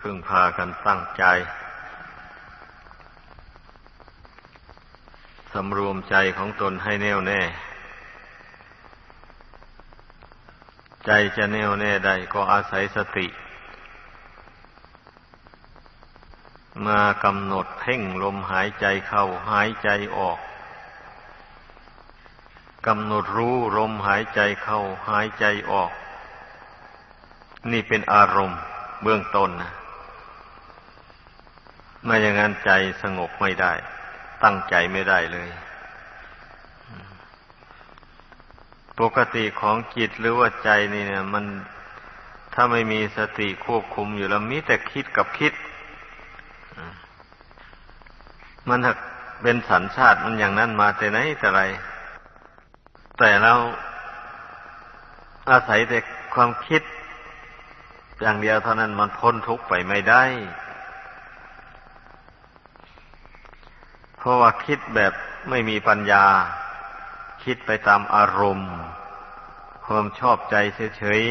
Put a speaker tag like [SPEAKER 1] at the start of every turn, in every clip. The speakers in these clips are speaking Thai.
[SPEAKER 1] พึ่งพากันตั้งใจ สำรวมใจของตนให้แน่วแน่ ใจจะแน่วแน่ได้ก็อาศัยสติ มากำหนดเพ่งลมหายใจเข้าหายใจออกกำหนดรู้ลมหายใจเข้าหายใจออก นี่เป็นอารมณ์เบื้องต้นนะ ไม่อย่างนั้นใจสงบไม่ได้ ตั้งใจไม่ได้เลย ปกติของจิตหรือว่าใจนี่เนี่ย มันถ้าไม่มีสติควบคุมอยู่แล้วมีแต่คิดกับคิด มันหักเป็นสัญชาติมันอย่างนั้นมาแต่ไหนแต่ไร แต่เราอาศัยแต่ความคิด อย่างเดียวเท่านั้นมันพ้นทุกข์ไปไม่ได้เพ ราะว่าคิดแบบไม่มีปัญญา คิดไปตามอารมณ์ ความชอบใจเฉย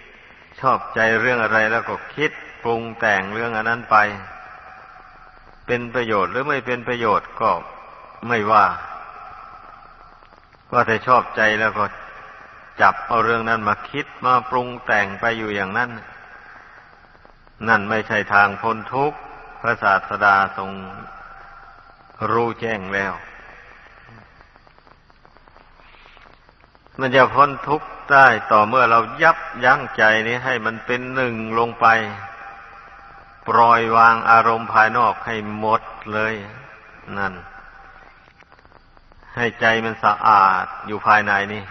[SPEAKER 1] ๆ ชอบใจเรื่องอะไรแล้วก็คิดปรุงแต่งเรื่องอันนั้นไป เป็นประโยชน์หรือไม่เป็นประโยชน์ก็ไม่ว่าว่าแต่ชอบใจแล้วก็จับเอาเรื่องนั้นมาคิดมาปรุงแต่งไปอยู่อย่างนั้น นั่นไม่ใช่ทางพ้นทุกข์พระศาสดาทรง รู้แจ้งแล้ว มันจะพ้นทุกข์ได้ต่อเมื่อเรายับยั้งใจนี้ให้มันเป็นหนึ่งลงไป ปล่อยวางอารมณ์ภายนอกให้หมดเลย นั่น ให้ใจมันสะอาดอยู่ภายในนี่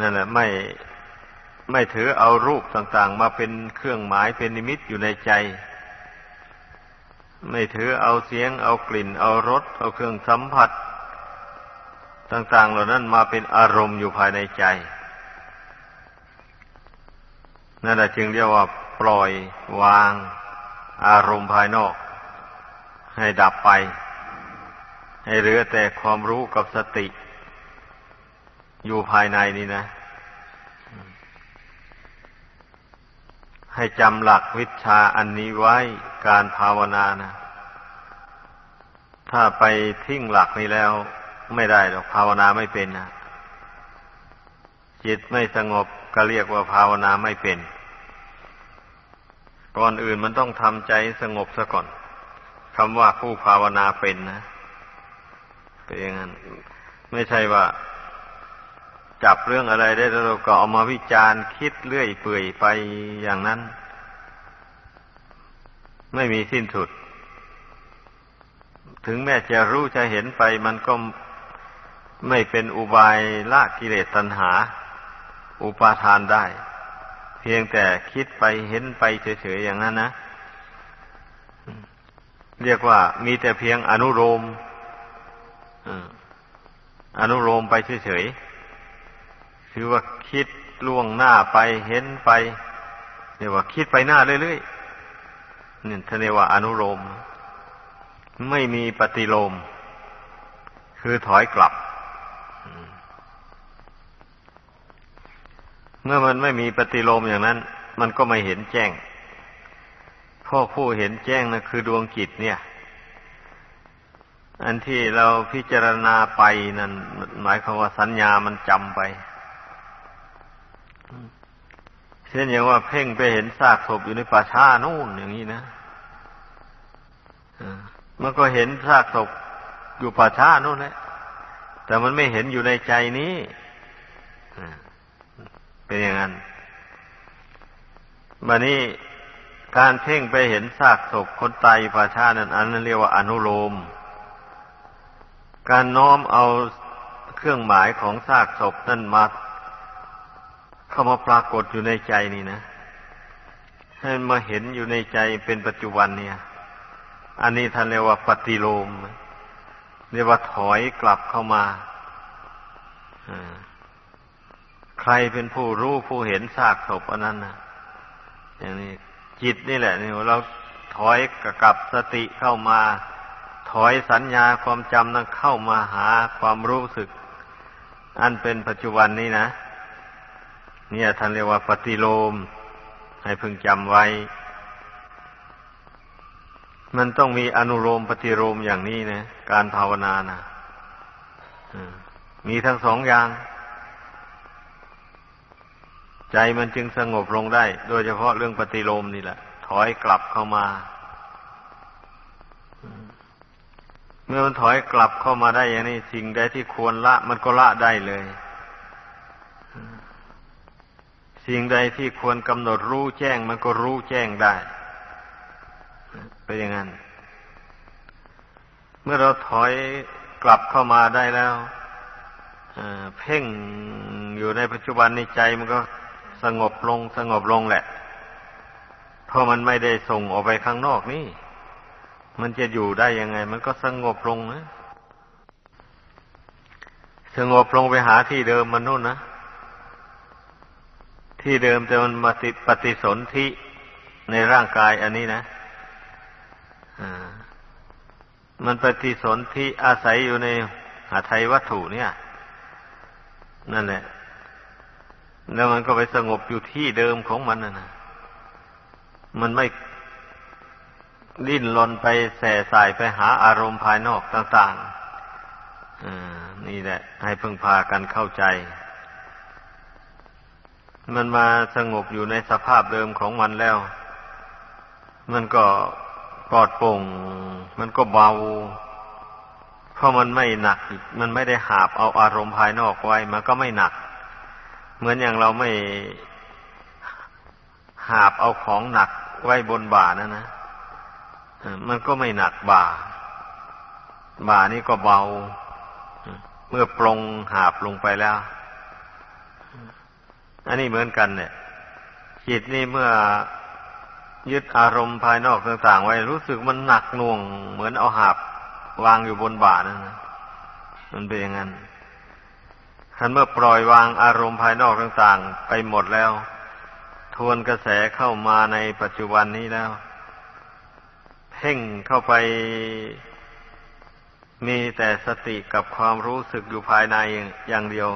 [SPEAKER 1] นั่นแหละไม่ไม่ถือเอารูปต่างๆ มาเป็นเครื่องหมายเป็นนิมิตอยู่ในใจ ไม่ถือเอาเสียง เอากลิ่น เอารส เอาเครื่องสัมผัส ต่างๆ เหล่านั้นมาเป็นอารมณ์อยู่ภายในใจ นั่นแหละจึงเรียกว่าปล่อยวาง อารมณ์ภายนอก ให้ดับไป ให้เหลือแต่ความรู้กับสติ อยู่ภายในนี่นะ ให้จำหลักวิชาอันนี้ไว้การภาวนานะ ถ้าไปทิ้งหลักนี้แล้วไม่ได้หรอกภาวนาไม่เป็นนะจิตไม่สงบก็เรียกว่าภาวนาไม่เป็น ก่อนอื่นมันต้องทำใจสงบซะก่อนคำว่าผู้ภาวนาเป็นนะ เป็นอย่างนั้น ไม่ใช่ว่า จับเรื่องอะไรได้เราก็เอามาวิจารณ์คิดเลื่อยเปื่อยไปอย่างนั้น ไม่มีสิ้นสุด ถึงแม้จะรู้จะเห็นไปมันก็ไม่เป็นอุบายละกิเลสตัณหา อุปาทานได้ เพียงแต่คิดไปเห็นไปเฉยๆอย่างนั้นนะเรียกว่ามีแต่เพียงอนุโลมอนุโลมไปเฉยๆ คือว่าคิดล่วงหน้าไปเห็นไปเรียกว่าคิดไปหน้าเรื่อยๆนี่ท่านเรียว่าอนุโลมไม่มีปฏิโลม คือถอยกลับ เมื่อมันไม่มีปฏิโลมอย่างนั้น มันก็ไม่เห็นแจ้งพ่อผู้เห็นแจ้งนะคือดวงจิตเนี่ย อันที่เราพิจารณาไปนั่นหมายความว่าสัญญามันจำไป เช่นอย่างว่าเพ่งไปเห็นซากศพอยู่ในป่าช้านู่นอย่างนี้นะมันก็เห็นซากศพอยู่ป่าช้านู่นแหละแต่มันไม่เห็นอยู่ในใจนี้เป็นอย่างนั้นบันนี้การเพ่งไปเห็นซากศพคนตายป่าช้านั้นอันนั้นเรียกว่าอนุโลม การน้อมเอาเครื่องหมายของซากศพนั่นมา เข้ามาปรากฏอยู่ในใจนี่นะ ให้มาเห็นอยู่ในใจเป็นปัจจุบันเนี่ย อันนี้ท่านเรียกว่าปฏิโลมเรียกว่าถอยกลับเข้ามาใครเป็นผู้รู้ผู้เห็นซากศพอันนั้นนะอย่างนี้จิตนี่แหละนี่เราถอยกับสติเข้ามา ถอยสัญญาความจำนั้นเข้ามาหาความรู้สึก อันเป็นปัจจุบันนี้นะ เนี่ยท่านเรียกว่าปฏิโลม ให้พึงจำไว้ มันต้องมีอนุโลมปฏิโลมอย่างนี้นะ การภาวนานะมีทั้งสองอย่าง ใจมันจึงสงบลงได้ โดยเฉพาะเรื่องปฏิโลมนี่แหละ ถอยกลับเข้ามา เมื่อมันถอยกลับเข้ามาได้อย่างนี้ สิ่งใดที่ควรละ มันก็ละได้เลย สิ่งใดที่ควรกำหนดรู้แจ้งมันก็รู้แจ้งได้เป็นอย่างนั้น เมื่อเราถอยกลับเข้ามาได้แล้วเพ่งอยู่ในปัจจุบันในใจมันก็สงบลงสงบลงแหละ เพราะมันไม่ได้ส่งออกไปข้างนอกนี่ มันจะอยู่ได้ยังไง มันก็สงบลงนะ สงบลงไปหาที่เดิมมันนู่นนะ ที่เดิมแต่มันมาติปฏิสนธิในร่างกายอันนี้นะมันปฏิสนธิอาศัยอยู่ในหาไทยวัตถุเนี่ย นั่นแหละ แล้วมันก็ไปสงบอยู่ที่เดิมของมันนะมันไม่ดิ้นรนไปแส่สายไปหาอารมณ์ภายนอกต่างๆนี่แหละ ให้พึงพากันเข้าใจ มันมาสงบอยู่ในสภาพเดิมของมันแล้ว มันก็ปลอดโปร่ง มันก็เบา เพราะมันไม่หนัก มันไม่ได้หาบเอาอารมณ์ภายนอกไว้ มันก็ไม่หนัก เหมือนอย่างเราไม่หาบเอาของหนักไว้บนบ่านะนะ มันก็ไม่หนักบ่า บ่านี่ก็เบา เมื่อปรงหาบลงไปแล้ว อันนี้เหมือนกันเนี่ย จิตนี่เมื่อยึดอารมณ์ภายนอกต่าง ๆ ไว้รู้สึกมันหนักหน่วง เหมือนเอาหาบวางอยู่บนบ่านั่นนะมันเป็นอย่างนั้นคันเมื่อปล่อยวางอารมณ์ภายนอกต่างๆ ไปหมดแล้ว ทวนกระแสเข้ามาในปัจจุบันนี้แล้ว เพ่งเข้าไป มีแต่สติกับความรู้สึกอยู่ภายในอย่างเดียว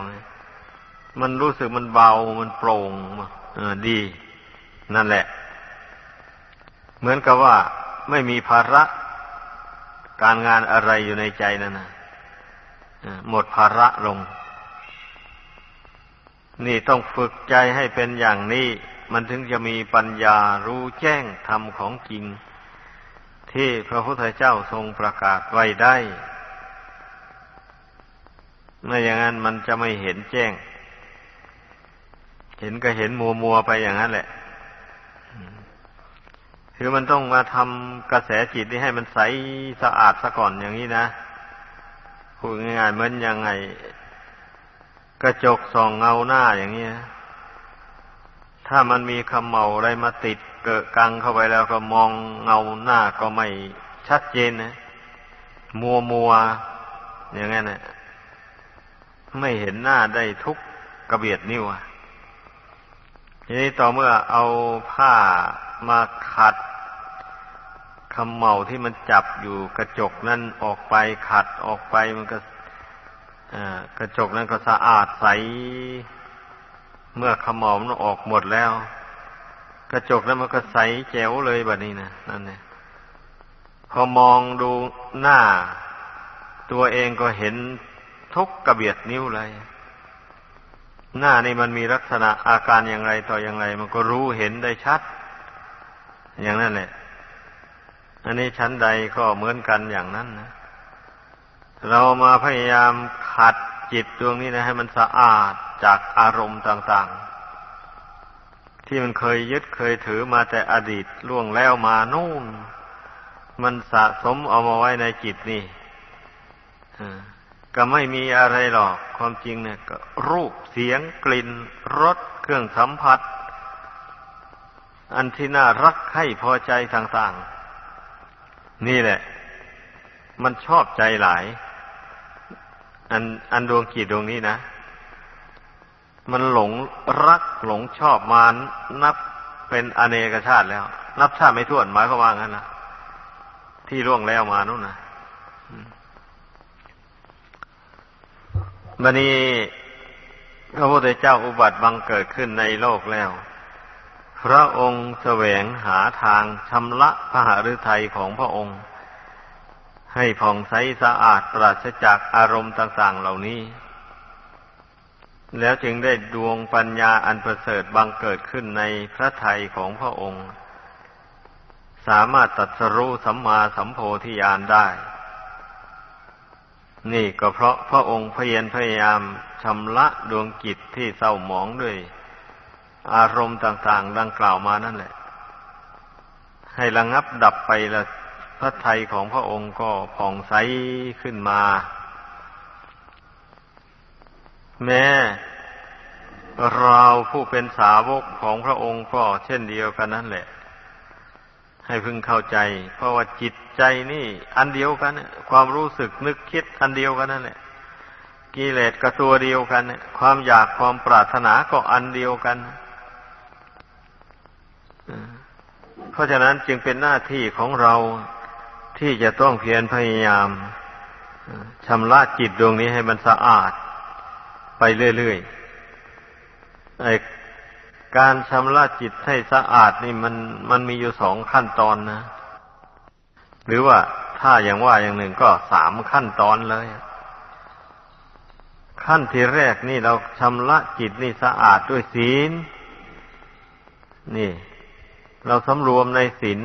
[SPEAKER 1] มันรู้สึกมันเบา มันโปร่งเออดี นั่นแหละ เหมือนกับว่าไม่มีภาระการงานอะไรอยู่ในใจนั่นนะหมดภาระลง นี่ต้องฝึกใจให้เป็นอย่างนี้ มันถึงจะมีปัญญารู้แจ้งธรรมของจริง ที่พระพุทธเจ้าทรงประกาศไว้ได้ ไม่อย่างนั้นมันจะไม่เห็นแจ้ง เห็นก็เห็นมัวมัวไปอย่างนั้นแหละ คือมันต้องมาทำกระแสจิตนี่ให้มันใสสะอาดซะก่อนอย่างนี้นะพูดง่ายๆเหมือนยังไง กระจกส่องเงาหน้าอย่างนี้ถ้ามันมีคำเมาอะไรมาติดเกิดกังเข้าไปแล้วก็มองเงาหน้าก็ไม่ชัดเจนนะมัวมัวอย่างนั้นนะไม่เห็นหน้าได้ทุกกระเบียดนิ้ว ทีนี้ต่อเมื่อเอาผ้ามาขัดขมเมาที่มันจับอยู่กระจกนั้นออกไปขัดออกไปมันก็กระจกนั้นก็สะอาดใส เมื่อขมเมามันออกหมดแล้ว กระจกนั้นมันก็ใสแจ๋วเลยแบบนี้นะนั่นเนี่ยพอมองดูหน้า ตัวเองก็เห็นทุกกระเบียดนิ้วเลย หน้านี่มันมีลักษณะอาการอย่างไรต่ออย่างไร มันก็รู้เห็นได้ชัด อย่างนั้นแหละ อันนี้ชั้นใดก็เหมือนกันอย่างนั้นนะ เรามาพยายามขัดจิตดวงนี้นะให้มันสะอาดจากอารมณ์ต่าง ๆ ที่มันเคยยึดเคยถือมาแต่อดีตล่วงแล้วมานู่น มันสะสมเอามาไว้ในจิตนี่ ก็ไม่มีอะไรหรอก ความจริงเนี่ยก็รูปเสียงกลิ่นรสเครื่องสัมผัส อันที่น่ารักให้พอใจต่างๆ นี่แหละ มันชอบใจหลาย อันอันดวงกีดดวงนี้นะ มันหลงรักหลงชอบมานับเป็นอเนกชาติแล้ว นับชาติไม่ถ้วนหมายเขาว่างั้นนะที่ร่วงแล้วมานู่นนะ บันนี้พระพุทธเจ้าอุบัติบังเกิดขึ้นในโลกแล้วพพระองค์แสวงหาทางชำระพระหฤทัยของพระองค์ ให้ผ่องใสสะอาดปราศจากอารมณ์ต่าง ๆ เหล่านี้ แล้วจึงได้ดวงปัญญาอันประเสริฐบังเกิดขึ้นในพระทัยของพระองค์ สามารถตัดสรู้สัมมาสัมโพธิญาณได้ นี่ก็เพราะพระองค์พยพยายามชำระดวงจิตที่เศร้าหมองด้วย อารมณ์ต่างๆ ดังกล่าวมานั่นแหละ ให้ระงงับดับไปละพระไทยของพระองค์ก็ผ่องใสขึ้นมา แม้เราผู้เป็นสาวกของพระองค์ก็เช่นเดียวกันนั่นแหละ ให้พึงเข้าใจ เพราะว่าจิตใจนี่ อันเดียวกัน ความรู้สึกนึกคิดอันเดียวกันนั่นแหละกิเลสก็ตัวเดียวกัน ความอยากความปรารถนาก็อันเดียวกัน เพราะฉะนั้นจึงเป็นหน้าที่ของเราที่จะต้องเพียรพยายามชำระจิตดวงนี้ให้มันสะอาด ไปเรื่อยๆ การชำระจิตให้สะอาดนี่มันมันมีอยู่สองขั้นตอนนะ หรือว่าถ้าอย่างว่าอย่างหนึ่งก็สามขั้นตอนเลย ขั้นที่แรกนี่เราชำระจิตนี่สะอาดด้วยศีล นี่ เราสำรวมในศีล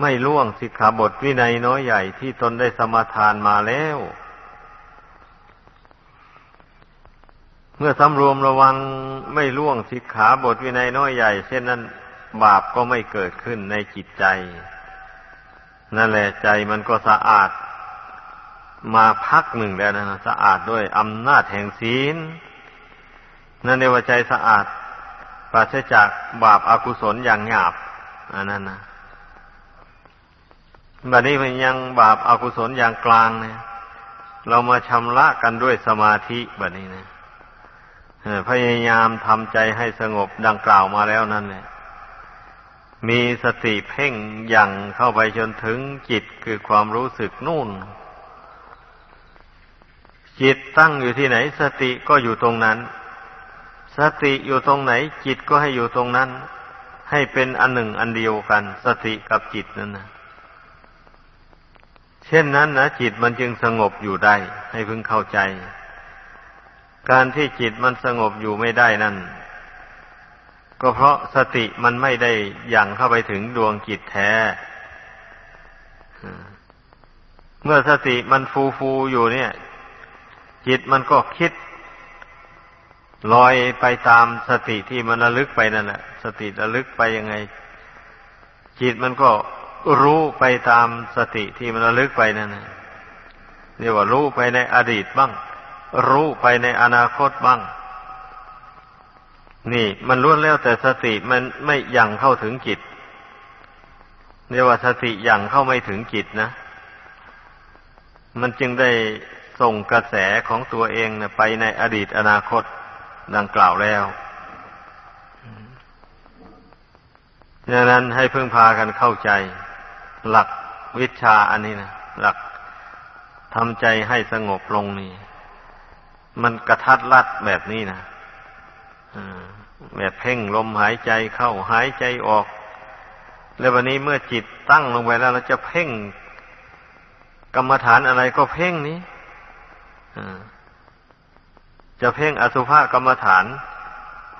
[SPEAKER 1] ไม่ล่วงสิกขาบทวินัยน้อยใหญ่ที่ตนได้สมาทานมาแล้ว เมื่อสำรวมระวังไม่ล่วงสิกขาบทวินัยน้อยใหญ่ เช่นนั้น บาปก็ไม่เกิดขึ้นในจิตใจ นั่นแหละใจมันก็สะอาด มาพักหนึ่งแล้วนะสะอาดด้วยอำนาจแห่งศีล นั่นเรียกว่าใจสะอาดปราศจากบาปอากุศลอย่างหยาบอันนั้นนะบัดนี้มันยังบาปอากุศลอย่างกลางเนี่ยเรามาชำระกันด้วยสมาธิแบบนี้นะ พยายามทำใจให้สงบดังกล่าวมาแล้วนั่นเนี่ยมีสติเพ่งย่งเข้าไปจนถึงจิตคือความรู้สึกนู่น จิตตั้งอยู่ที่ไหน สติก็อยู่ตรงนั้น สติอยู่ตรงไหน จิตก็ให้อยู่ตรงนั้น ให้เป็นอันหนึ่งอันเดียวกัน สติกับจิตนั่นนะเช่นนั้นนะจิตมันจึงสงบอยู่ได้ ให้พึงเข้าใจ การที่จิตมันสงบอยู่ไม่ได้นั่น ก็เพราะสติมันไม่ได้ยังเข้าไปถึงดวงจิตแท้ เมื่อสติมันฟูฟูอยู่เนี่ย จิตมันก็คิดลอยไปตามสติที่มันระลึกไปนั่นแหละสติระลึกไปยังไง จิตมันก็รู้ไปตามสติที่มันระลึกไปนั่นแหละเรียกว่ารู้ไปในอดีตบ้าง รู้ไปในอนาคตบ้าง นี่ มันล้วนแล้วแต่สติมันไม่ยังเข้าถึงจิตเรียกว่าสติยังเข้าไม่ถึงจิตนะ มันจึงได้ส่งกระแสของตัวเองนะไปในอดีตอนาคตดังกล่าวแล้วดังนั้นให้พึ่งพากันเข้าใจ หลักวิชาอันนี้นะหลักทำใจให้สงบลงนี่ มันกระทัดรัดแบบนี้นะแบบเพ่งลมหายใจเข้าหายใจออก แล้ววันนี้เมื่อจิตตั้งลงไปแล้วเราจะเพ่งกรรมฐานอะไรก็เพ่งนี้จะเพ่งอสุภกรรมฐาน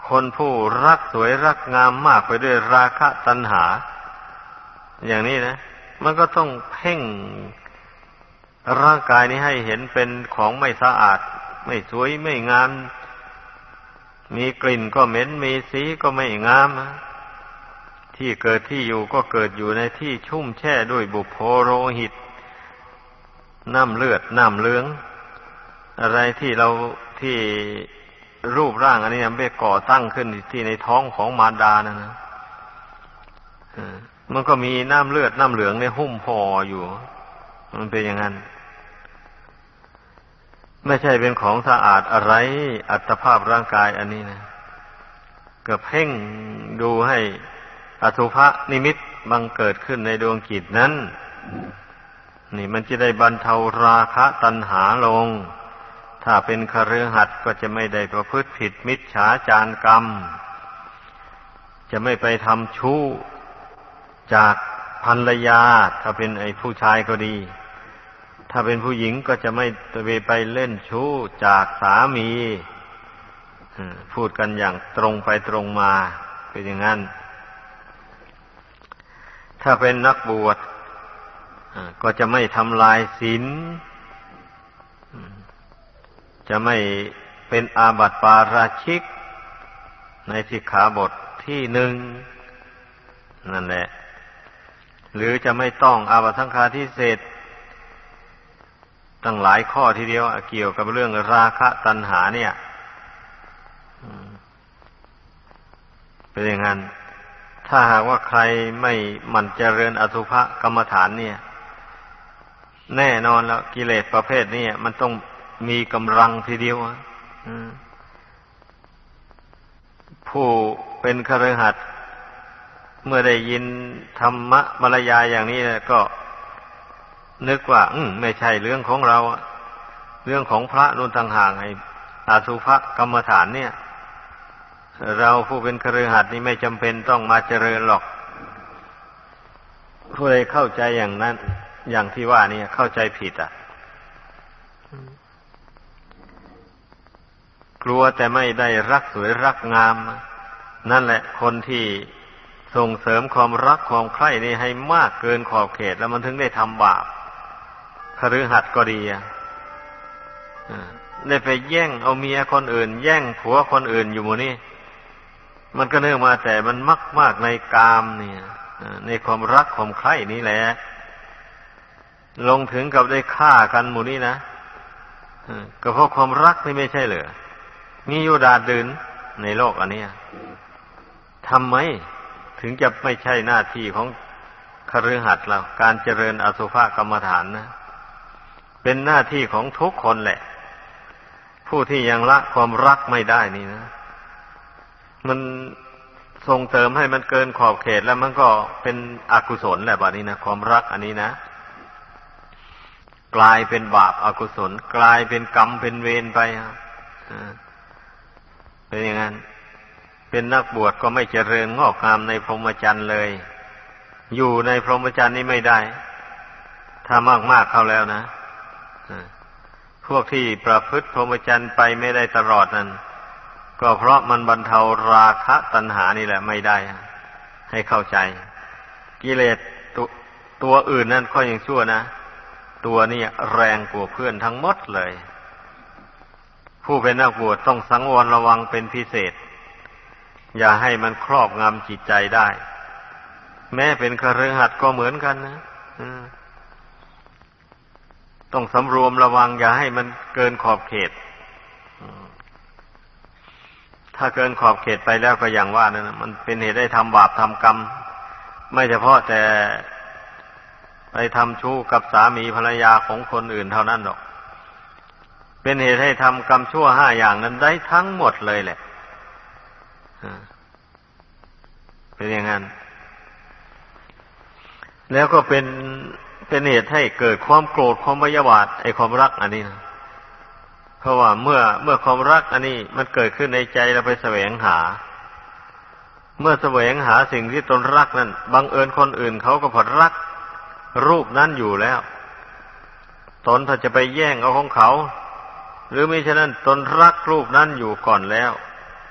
[SPEAKER 1] คนผู้รักสวยรักงามมากไปด้วยราคะตัณหา อย่างนี้นะ มันก็ต้องเพ่งร่างกายนี้ให้เห็นเป็นของไม่สะอาด ไม่สวยไม่งาม มีกลิ่นก็เหม็น มีสีก็ไม่งาม ที่เกิดที่อยู่ก็เกิดอยู่ในที่ชุ่มแช่ด้วยบุพโพโรหิต น้ำเลือด น้ำเลือง อะไรที่เราที่รูปร่างอันนี้มันไปก่อตั้งขึ้นที่ในท้องของมารดานะนะมันก็มีน้ำเลือดน้ำเหลืองในหุ้มพออยู่ มันเป็นอย่างนั้น ไม่ใช่เป็นของสะอาดอะไร อัตภาพร่างกายอันนี้นะก็เพ่งดูให้อสุภะนิมิตบังเกิดขึ้นในดวงจิตนั้น นี่มันจะได้บรรเทาราคะตัณหาลง ถ้าเป็นคฤหัสถ์ก็จะไม่ได้ประพฤติผิดมิจฉาจารกรรม จะไม่ไปทำชู้จากภรรยา ถ้าเป็นไอ้ผู้ชายก็ดี ถ้าเป็นผู้หญิงก็จะไม่ไปไปเล่นชู้จากสามีพูดกันอย่างตรงไปตรงมาเป็นอย่างนั้น ถ้าเป็นนักบวชก็จะไม่ทำลายศีลจะไม่เป็นอาบัติปาราชิก ในสิกขาบทที่หนึ่งนั่นแหละ หรือจะไม่ต้องอาบัติสังฆาทิเศษ ตั้งหลายข้อทีเดียวเกี่ยวกับเรื่องราคะตัณหาเนี่ยเป็นอย่างนั้น ถ้าหากว่าใครไม่หมั่นเจริญอสุภกรรมฐานเนี่ย แน่นอนแล้วกิเลสประเภทนี้มันต้องมีกำลังทีเดียวผู้เป็นคฤหัสถ์เมื่อได้ยินธรรมะมรยาอย่างนี้ก็ นึกว่า อืมไม่ใช่เรื่องของเรา เรื่องของพระนุ่นทางห่างไอ้อาสุภกรรมฐานเนี่ย เราผู้เป็นคฤหัสถ์นี่ไม่จำเป็นต้องมาเจริญหรอกผู้ใดเข้าใจอย่างนั้น อย่างที่ว่านี่เข้าใจผิดอะกลัวแต่ไม่ได้รักสวยรักงาม นั่นแหละ คนที่ส่งเสริมความรักความใคร่นี่ให้มากเกินขอบเขต แล้วมันถึงได้ทำบาป ฤหัสถ์ก็ดีอะได้ไปแย่งเอาเมียคนอื่น แย่งผัวคนอื่นอยู่มูนี่ มันก็เนื่องมาแต่มันมักมากในกามเนี่ยในความรักความใคร่นี้แหละ ลงถึงกับได้ฆ่ากันหมูนี่นะก็เพราะความรักนี่ไม่ใช่เหรอมีอยู่ดาดดืนในโลกอันนี้ทำไมถึงจะไม่ใช่หน้าที่ของคฤหัสถ์เราการเจริญอสุภกรรมฐานนะ เป็นหน้าที่ของทุกคนแหละ ผู้ที่ยังละความรักไม่ได้นี่นะ มันส่งเสริมให้มันเกินขอบเขตแล้วมันก็เป็นอกุศลแหละแบบนี้นะความรักอันนี้นะ กลายเป็นบาปอากุศล กลายเป็นกรรมเป็นเวรไปเป็นอย่างนั้น เป็นนักบวชก็ไม่เจริญงอกงามในพรหมจรรย์เลย อยู่ในพรหมจรรย์นี้ไม่ได้ ถ้ามากมากเข้าแล้วนะ พวกที่ประพฤติพรหมจรรย์ไปไม่ได้ตลอดนั้น ก็เพราะมันบรรเทาราคะตัณหานี่แหละไม่ได้ ให้เข้าใจ กิเลสตตัวอื่นนั่นก็ยังชั่วนะ ตัวนี้แรงกว่าเพื่อนทั้งหมดเลย ผู้เป็นนักบวชต้องสังวรระวังเป็นพิเศษ อย่าให้มันครอบงำจิตใจได้ แม้เป็นคฤหัสถ์ก็เหมือนกันนะ ต้องสำรวมระวังอย่าให้มันเกินขอบเขต ถ้าเกินขอบเขตไปแล้วก็อย่างว่านะมันเป็นเหตุได้ทำบาปทำกรรม ไม่เฉพาะแต่ไปทำชู้กับสามีภรรยาของคนอื่นเท่านั้นหรอก เป็นเหตุให้ทำกรรมชั่วห้าอย่างนั้นได้ทั้งหมดเลยแหละเป็นอย่างนั้น แล้วก็เป็น เป็นเหตุให้เกิดความโกรธความพยาบาทไอความรักอันนี้นะเพราะว่าเมื่อเมื่อความรักอันนี้มันเกิดขึ้นในใจเราไปแสวงหา เมื่อแสวงหาสิ่งที่ตนรักนั้นบังเอิญคนอื่นเขาก็ผดรัก รูปนั้นอยู่แล้ว ตนถ้าจะไปแย่งเอาของเขา หรือไม่ฉะนั้นตนรักรูปนั้นอยู่ก่อนแล้ว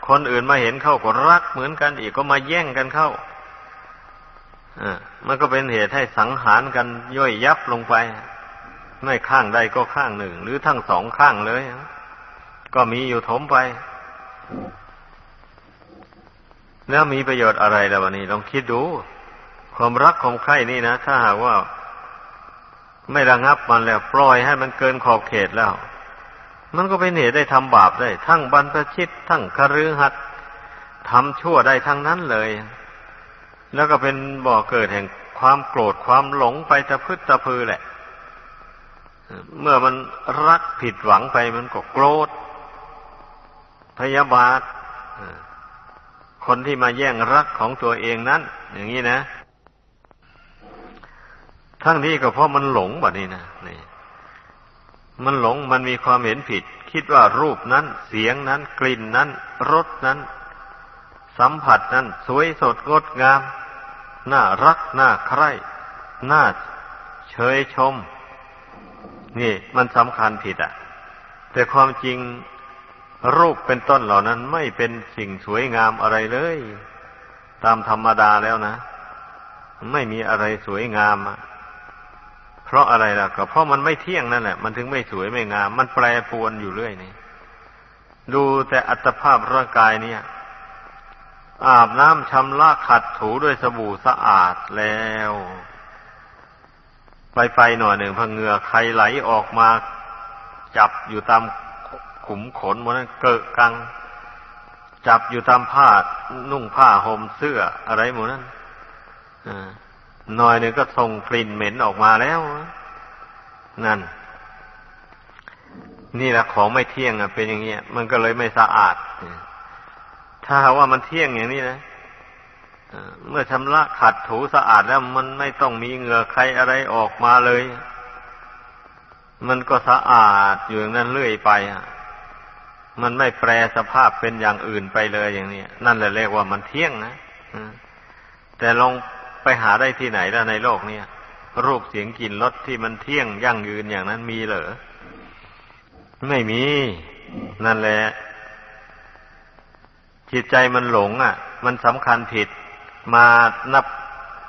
[SPEAKER 1] คนอื่นมาเห็นเข้าก็รักเหมือนกันอีกก็มาแย่งกันเข้า มันก็เป็นเหตุให้สังหารกันย่อยยับลงไป ไม่ข้างใดก็ข้างหนึ่ง หรือทั้งสองข้างเลย ก็มีอยู่ถมไป แล้วมีประโยชน์อะไรแล้ววันนี้ลองคิดดู ความรักของใครนี่นะ ถ้าหากว่า ไม่ระงับมันแล้ว ปล่อยให้มันเกินขอบเขตแล้ว มันก็เป็นเหตุได้ทำบาปได้ ทั้งบรรพชิต ทั้งคฤหัสถ์ทำชั่วได้ทั้งนั้นเลย แล้วก็เป็นบ่อเกิดแห่งความโกรธความหลงไปตะพึดตะพือแหละ เมื่อมันรักผิดหวังไปมันก็โกรธ พยาบาท คนที่มาแย่งรักของตัวเองนั้น อย่างนี้นะ ทั้งนี้ก็เพราะมันหลงแบบนี้นะนี่มันหลงมันมีความเห็นผิด คิดว่ารูปนั้นเสียงนั้น กลิ่นนั้นรสนั้น สัมผัสนั้น สวยสดงดงาม น่ารัก น่าใคร่ น่าเชยชม นี่มันสำคัญผิดอะ แต่ความจริงรูปเป็นต้นเหล่านั้นไม่เป็นสิ่งสวยงามอะไรเลย ตามธรรมดาแล้วนะ ไม่มีอะไรสวยงามเพราะอะไรล่ะ ก็เพราะมันไม่เที่ยงนั่นแหละ มันถึงไม่สวยไม่งาม มันแปรปรวนอยู่เรื่อยนี่ดูแต่อัตภาพร่างกายเนี่ย อาบน้ำชำระขัดถูด้วยสบู่สะอาดแล้ว ไปไปหน่อยหนึ่งพเหงือใครไหลออกมาจับอยู่ตามขุมขนมันนั้นเกิดกัง จับอยู่ตามผ้านุ่งผ้าห่มเสื้ออะไรหมดนั้นหน่อยหนึ่งก็ส่งกลิ่นเหม็นออกมาแล้ว นั่น นี่แหละของไม่เที่ยงอะเป็นอย่างเงี้ย มันก็เลยไม่สะอาด ถ้าว่ามันเที่ยงอย่างนี้นะเมื่อชำระขัดถูสะอาดแล้วมันไม่ต้องมีเหงื่อใครอะไรออกมาเลย มันก็สะอาดอยู่อย่างนั้นเรื่อยไปมันไม่แปรสภาพเป็นอย่างอื่นไปเลยอย่างนี้นั่นแหละเรียกว่ามันเที่ยงนะแต่ลองไปหาได้ที่ไหนแล้วในโลกนี้รูปเสียงกลิ่นรสที่มันเที่ยงยั่งยืนอย่างนั้นมีเหรอไม่มี นั่นแหละ จิตใจมันหลงอะ มันสำคัญผิดมานับ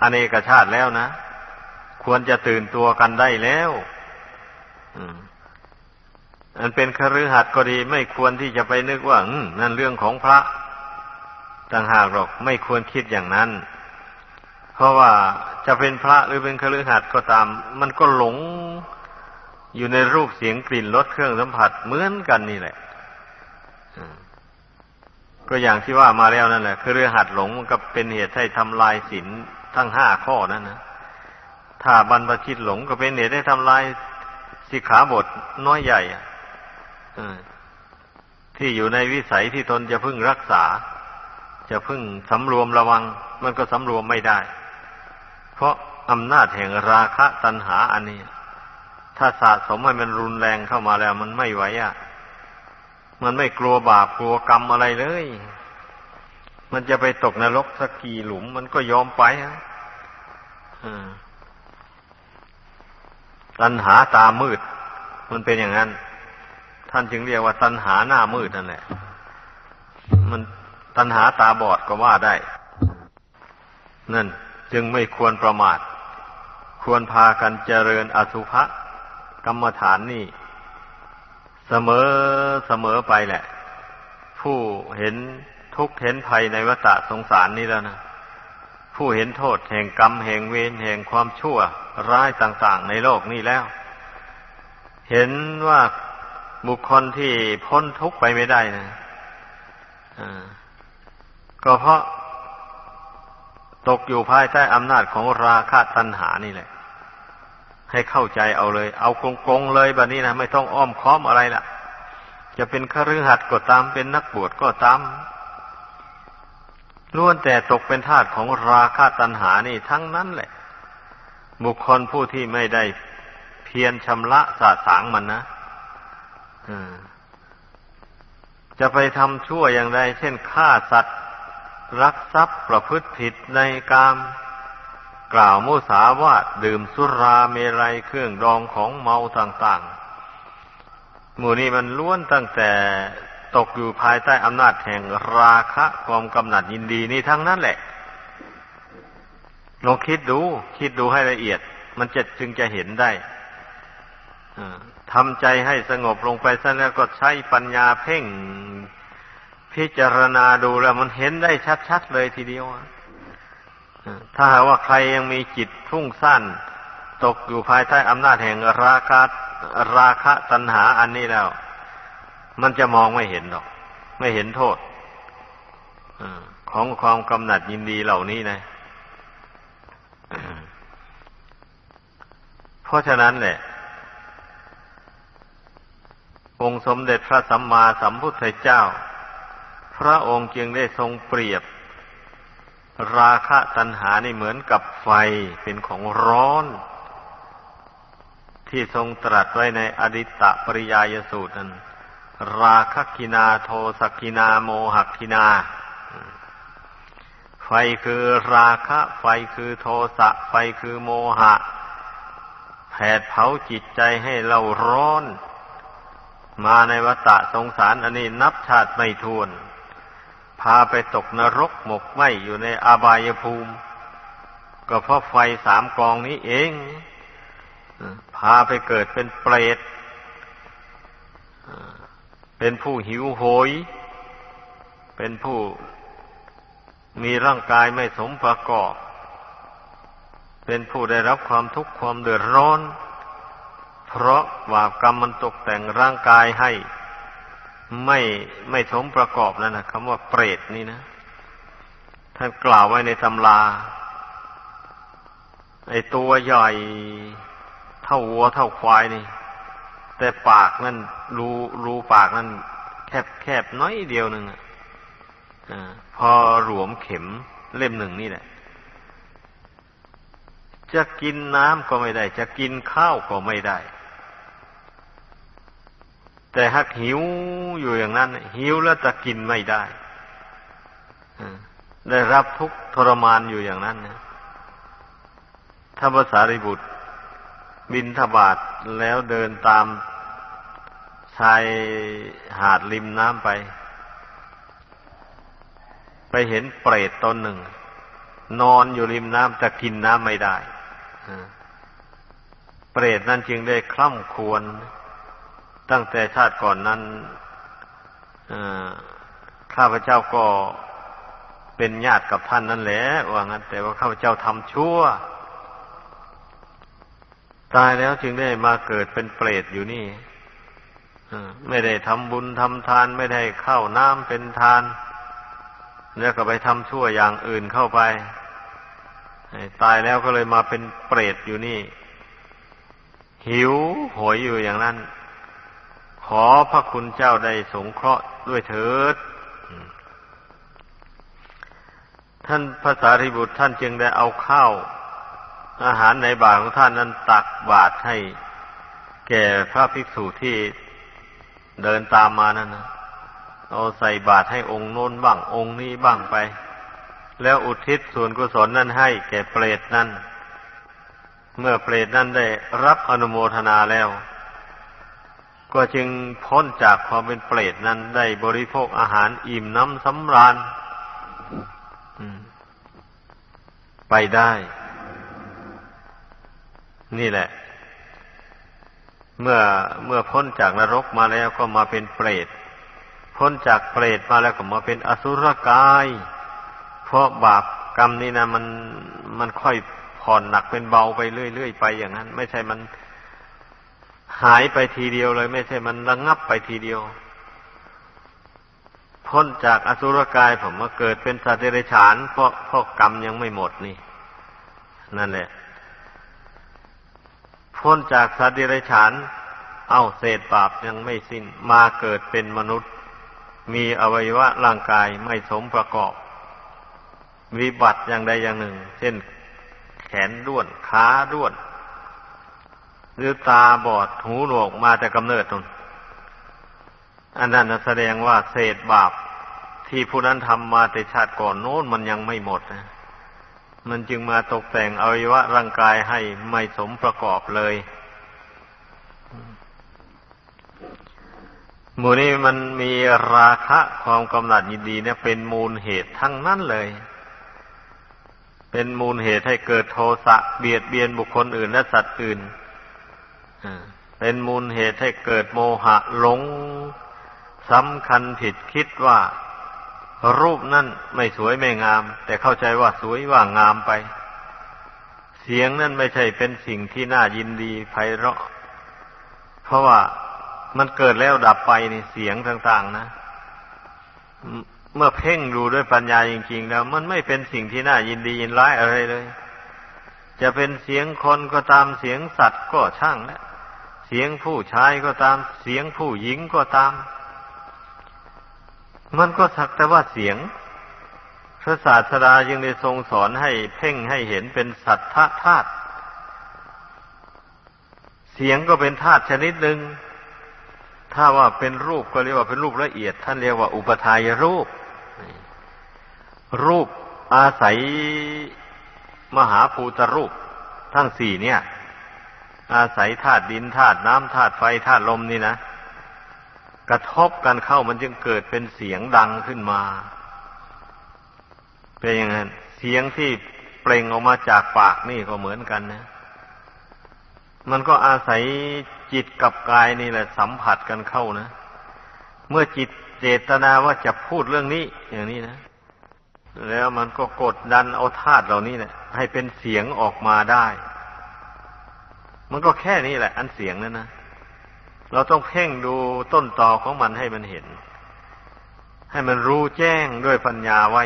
[SPEAKER 1] อเนกชาติแล้วนะ ควรจะตื่นตัวกันได้แล้วอันเป็นคฤหัสถ์ก็ดีไม่ควรที่จะไปนึกว่านั่นเรื่องของพระต่างหากหรอกไม่ควรคิดอย่างนั้น เพราะว่าจะเป็นพระหรือเป็นคฤหัสถ์ก็ตาม มันก็หลงอยู่ในรูปเสียงกลิ่นรสเครื่องสัมผัสเหมือนกันนี่แหละ ก็อย่างที่ว่ามาแล้วนั่นแหละคือเรือหัดหลงมันก็เป็นเหตุให้ทำลายศีลทั้งห้าข้อนั่นนะถ้าบรรพชิตหลงก็เป็นเหตุให้ทำลายสิกขาบทน้อยใหญ่ที่อยู่ในวิสัยที่ตนจะพึ่งรักษา จะพึ่งสำรวมระวัง มันก็สำรวมไม่ได้ เพราะอำนาจแห่งราคะตัณหาอันนี้ ถ้าสะสมให้มันรุนแรงเข้ามาแล้ว มันไม่ไหวอะ มันไม่กลัวบาปกลัวกรรมอะไรเลย มันจะไปตกนรกสักกี่หลุม มันก็ยอมไปฮะตัณหาตามืด มันเป็นอย่างนั้น ท่านจึงเรียกว่าตัณหาหน้ามืดนั่นแหละ มันตัณหาตาบอดก็ว่าได้ นั่น จึงไม่ควรประมาท ควรพากันเจริญอสุภกรรมฐานนี่ เสมอเสมอไปแหละ ผู้เห็นทุกข์เห็นภัยในวัฏสงสารนี้แล้วนะผู้เห็นโทษแห่งกรรมแห่งเวรแห่งความชั่วร้ายต่าง ๆ ในโลกนี้แล้ว เห็นว่าบุคคลที่พ้นทุกข์ไปไม่ได้นะก็เพราะตกอยู่ภายใต้อำนาจของราคะตัณหานี่แหละ ให้เข้าใจเอาเลย เอากงๆเลยแบบนี้นะไม่ต้องอ้อมค้อมอะไรล่ะ จะเป็นคฤหัสถ์ก็ตามเป็นนักบวชก็ตามล้วนแต่ตกเป็นทาสของราคะตัณหานี่ทั้งนั้นแหละ บุคคลผู้ที่ไม่ได้เพียรชำระสาสางมันนะจะไปทำชั่วอย่างไรเช่นฆ่าสัตว์ รักทรัพย์ประพฤติผิดในกาม กล่าวมุสาวาทดื่มสุราเมรัยเครื่องดองของเมาต่างๆ หมู่นี้มันล้วนตั้งแต่ตกอยู่ภายใต้อำนาจแห่งราคะความกำหนัดยินดีนี่ทั้งนั้นแหละลองคิดดู คิดดูให้ละเอียด มันจะจึงจะเห็นได้ทำใจให้สงบลงไปซะแล้วก็ใช้ปัญญาเพ่ง พิจารณาดูแล้วมันเห็นได้ชัดๆเลยทีเดียว ถ้าหากว่าใครยังมีจิตฟุ้งซ่านตกอยู่ภายใต้อำนาจแห่งราคะราคะตัณหาอันนี้แล้ว มันจะมองไม่เห็นหรอก ไม่เห็นโทษของความกำหนัดยินดีเหล่านี้นะเพราะฉะนั้นแหละ องค์สมเด็จพระสัมมาสัมพุทธเจ้า พระองค์จึงได้ทรงเปรียบ ราคะตัณหานี่เหมือนกับไฟเป็นของร้อน ที่ทรงตรัสไว้ในอดิตตปริยายสูตรนั้น ราคัคคินาโทสัคคินาโมหัคคินา ไฟคือราคะ ไฟคือโทสะ ไฟคือโมหะ แผดเผาจิตใจให้เราร้อน มาในวัฏสงสารอันนี้นับชาติไม่ถ้วน พาไปตกนรกหมกไหม้อยู่ในอบายภูมิ ก็เพราะไฟสามกองนี้เอง พาไปเกิดเป็นเปรตเป็นผู้หิวโหย เป็นผู้มีร่างกายไม่สมประกอบ เป็นผู้ได้รับความทุกข์ความเดือดร้อน เพราะบาปกรรมมันตกแต่งร่างกายให้ ไม่ไม่สมประกอบนั่นนะคำว่าเปรตนี่นะท่านกล่าวไว้ในตำรา ไอตัวใหญ่เท่าวัวเท่าควายนี่ แต่ปากนั่นรูรูปากนั่นแคบแคบน้อยเดียวหนึ่งอะพอหลวมเข็มเล่มหนึ่งนี่แหละ จะกินน้ำก็ไม่ได้ จะกินข้าวก็ไม่ได้ แต่หากหิวอยู่อย่างนั้น หิวแล้วจะกินไม่ได้ได้รับทุกทรมานอยู่อย่างนั้นนะถ้าภาษาริบุตร บินทบาทแล้วเดินตามชายหาดริมน้ำไป ไปเห็นเปรตตนหนึ่ง นอนอยู่ริมน้ำจะกินน้ำไม่ได้เปรตนั้นจึงได้คล่ำควร ตั้งแต่ชาติก่อนนั้นข้าพเจ้าก็เป็นญาติกับท่านนั่นแหละว่างั้น แต่ว่าข้าพเจ้าทำชั่ว ตายแล้วจึงได้มาเกิดเป็นเปรตอยู่นี่ไม่ได้ทำบุญทำทาน ไม่ได้เข้าน้ำเป็นทาน แล้วก็ไปทำชั่วอย่างอื่นเข้าไป ตายแล้วก็เลยมาเป็นเปรตอยู่นี่ หิวโหยอยู่อย่างนั้น ขอพระคุณเจ้าได้สงเคราะห์ด้วยเถิด ท่านภาษาริบุตรท่านจึงได้เอาข้าวอาหารในบาตรของท่านนั้นตักบาตรให้ แก่พระภิกษุที่เดินตามมานั่นนะเอาใส่บาตรให้องค์โน้นบ้างองค์นี้บ้างไป แล้วอุทิศส่วนกุศลนั้นให้แก่เปรตนั้นเมื่อเปรตนั้นได้รับอนุโมทนาแล้ว ก็จึงพ้นจากความเป็นเปรตนั้นได้บริโภคอาหารอิ่มน้ำสำราญไปได้ นี่แหละ เมื่อเมื่อพ้นจากนรกมาแล้วก็มาเป็นเปรต พ้นจากเปรตมาแล้วก็มาเป็นอสุรกาย เพราะบาปกรรมนี่นะมันมันค่อยผ่อนหนักเป็นเบาไปเรื่อยๆไปอย่างนั้น ไม่ใช่มัน หายไปทีเดียวเลย ไม่ใช่มันระงงับไปทีเดียว พ้นจากอสุรกายผมมาเกิดเป็นสัตว์เดรัจฉานเพราะเพราะกรรมยังไม่หมดนี่ นั่นแหละ พ้นจากสัตว์เดรัจฉาน เอาเศษบาปยังไม่สิ้น มาเกิดเป็นมนุษย์ มีอวัยวะร่างกายไม่สมประกอบ วิบัติอย่างใดอย่างหนึ่ง เช่น แขนด้วนขาด้วน หรือตาบอดหูหนวกมาแต่กำเนิดตนอันนั้นแสดงว่าเศษบาปที่ผู้นั้นทำมาแต่ชาติก่อนโน้นมันยังไม่หมดนะมันจึงมาตกแต่งอวัยวะร่างกายให้ไม่สมประกอบเลยหมู่นี้มันมีราคะความกำหนัดยินดีเนี่ยเป็นมูลเหตุทั้งนั้นเลย เป็นมูลเหตุให้เกิดโทสะเบียดเบียนบุคคลอื่นและสัตว์อื่น เป็นมูลเหตุให้เกิดโมหะหลงสำคัญผิดคิดว่ารูปนั่นไม่สวยไม่งาม แต่เข้าใจว่าสวยว่างามไป เสียงนั่นไม่ใช่เป็นสิ่งที่น่ายินดีไพเราะ เพราะว่ามันเกิดแล้วดับไปนี่เสียงต่างๆ นะ เมื่อเพ่งดูด้วยปัญญาจริง ๆ แล้ว มันไม่เป็นสิ่งที่น่ายินดียินร้ายอะไรเลย จะเป็นเสียงคนก็ตามเสียงสัตว์ก็ช่างแล้ว เสียงผู้ชายก็ตาม เสียงผู้หญิงก็ตาม มันก็สักแต่ว่าเสียง พระศาสดายังได้ทรงสอนให้เพ่งให้เห็นเป็นสัทธาธาตุเสียงก็เป็นธาตุชนิดหนึ่ง ถ้าว่าเป็นรูปก็เรียกว่าเป็นรูปละเอียด ท่านเรียกว่าอุปทายรูป รูปอาศัยมหาภูตรูปทั้งสี่เนี่ย อาศัยธาตุดินธาตุน้ำธาตุไฟธาตุลมนี่นะ กระทบกันเข้ามันจึงเกิดเป็นเสียงดังขึ้นมา เป็นอย่างนั้น เสียงที่เปล่งออกมาจากปากนี่ก็เหมือนกันนะ มันก็อาศัยจิตกับกายนี่แหละสัมผัสกันเข้านะ เมื่อจิตเจตนาว่าจะพูดเรื่องนี้ อย่างนี้นะแล้วมันก็กดดันเอาธาตุเหล่านี้แหละให้เป็นเสียงออกมาได้ มันก็แค่นี้แหละ อันเสียงนั่นนะเราต้องเพ่งดูต้นตอของมันให้มันเห็น ให้มันรู้แจ้งด้วยปัญญาไว้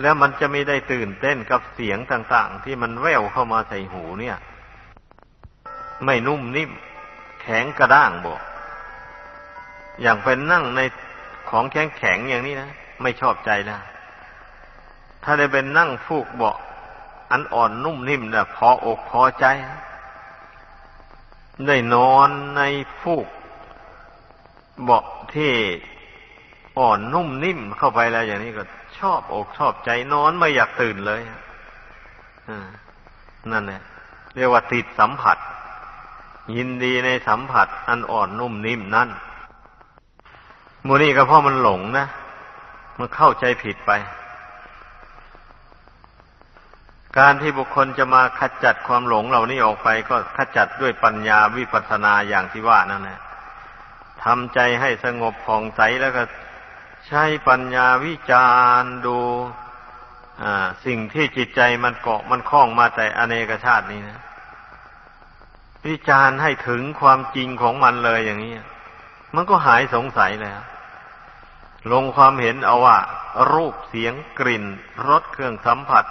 [SPEAKER 1] แล้วมันจะไม่ได้ตื่นเต้นกับเสียงต่างๆ ที่มันแววเข้ามาใส่หูเนี่ย ไม่นุ่มนิ่มแข็งกระด้างบอกอย่างเป็นนั่งในของแข็งแข็งอย่างนี้นะไม่ชอบใจแล้วถ้าได้เป็นนั่งฟูกเบาอันอ่อนนุ่มนิ่มนะพออกพอใจ ได้นอนในฟูก เบาะที่อ่อนนุ่มนิ่มเข้าไปแล้วอย่างนี้ก็ชอบอกชอบใจนอนไม่อยากตื่นเลยนั่นแหละเรียกว่าติดสัมผัส ยินดีในสัมผัส อันอ่อนนุ่มนิ่มนั่นมูนี่ก็เพราะมันหลงนะ มันเข้าใจผิดไป การที่บุคคลจะมาขจัดความหลงเหล่านี้ออกไป ก็ขจัดด้วยปัญญาวิปัสสนาอย่างที่ว่านั่นแหละทำใจให้สงบผ่องใสแล้วก็ใช้ปัญญาวิจารดูสิ่งที่จิตใจมันเกาะมันคล้องมาแต่อเนกชาตินี้นะ วิจารให้ถึงความจริงของมันเลยอย่างนี้ มันก็หายสงสัยแล้ว ลงความเห็นเอาว่า รูปเสียงกลิ่นรสเครื่องสัมผัส